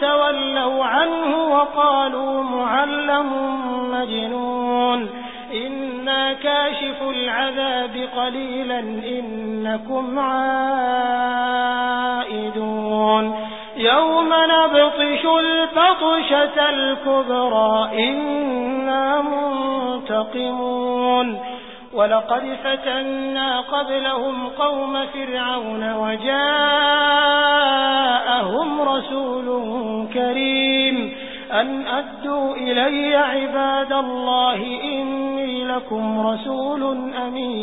تولوا عنه وقالوا معلم مجنون. إنا كاشف العذاب قليلا إنكم عائدون. يوم نبطش البطشة الكبرى إنا منتقمون. ولقد فتنا قبلهم قوم فرعون وجاءهم كريم أن أدوا إلي عباد الله إني لكم رسول أمين.